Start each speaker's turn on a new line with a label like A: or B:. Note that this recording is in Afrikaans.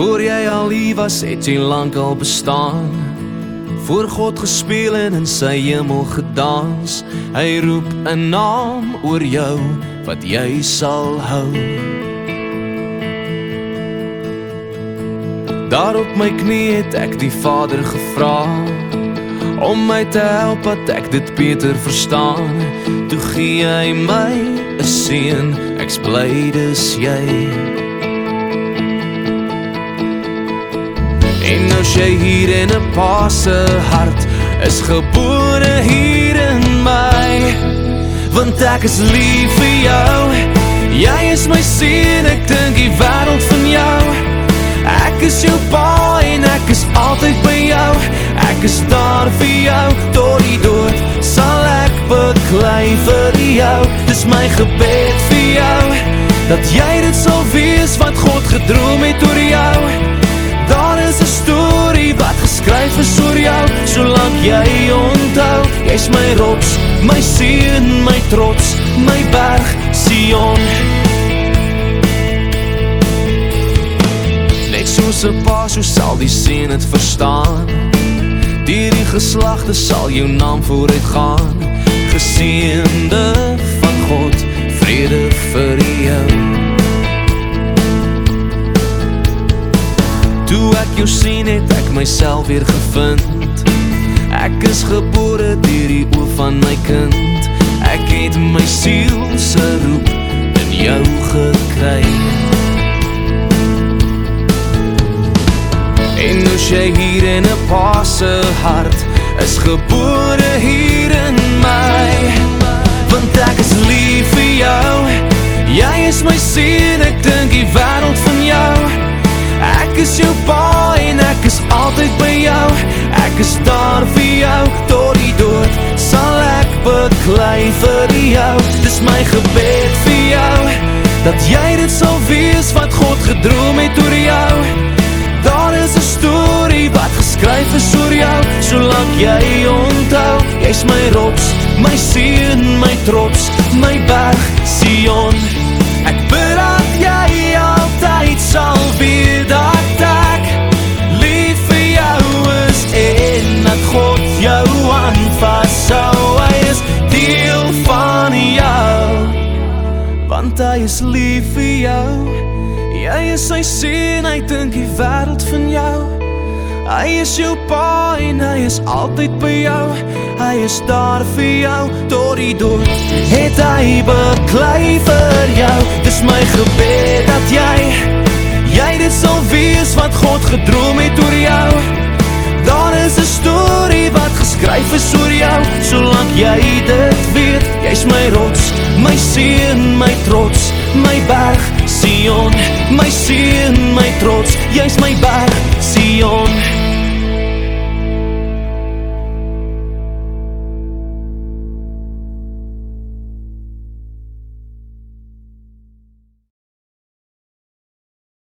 A: al hier was, het jy lankal bestaan. Voor God gespeel en in sy hemel gedans. Hy roep 'n naam oor jou wat jy sal hou. Daar op my knie het ek die Vader gevra om my te help dat ek dit beter verstaan. Toe gee hy my 'n seën, ek's bly dis jy. En nou sy hier in 'n pa se hart is gebore hier in my. Want ek is lief vir jou. Jy is my seun, ek dink die wêreld van jou. Ek is jou pa en ek is altyd by jou. Ek is daar vir jou tot die dood. Sal ek beklei vir jou. Dis my gebed vir jou dat jy dit sal wees wat God gedroom het oor jou. Jy onthou, jy's my rots, my seun, my trots, my berg Sion. Net soos 'n pa so sal die seun dit verstaan. Deur die geslagte sal jou naam vooruit gaan. Geseënde van God, vrede vir jou. Toe ek jou sien het ek myself weer gevind gebore deur die oë van my kind. Ek het my siel se roep in jou gekry. En nou sy hier in 'n pa se hart is gebore hier in my Want ek is lief vir jou. Jy is my seun, ek dink die wêreld van jou. Ek is jou pa en ek is altyd by jou. Ek is daar vir beklei vir jou. Dis my gebed vir jou Dat jy dit sal wees wat God gedroom het oor jou. Daar is 'n storie wat geskryf is oor jou Solank jy onthou. Jy's my rots, my seun, my trots My berg, Sion. Ek bid dat jy altyd sal weet dat ek lief vir jou is en dat God jou aanvashou. Hy want hy is lief vir jou. Jy is sy seun, hy dink die wêreld van jou. Hy is jou pa en hy is altyd by jou. Hy is daar vir jou tot die dood. Het hy beklei vir jou. Dis my gebed dat jy jy dit sal wees wat God gedroom het oor jou. Rots, my seun, my trots, my berg Sion, my seun, my trots, jy's my berg.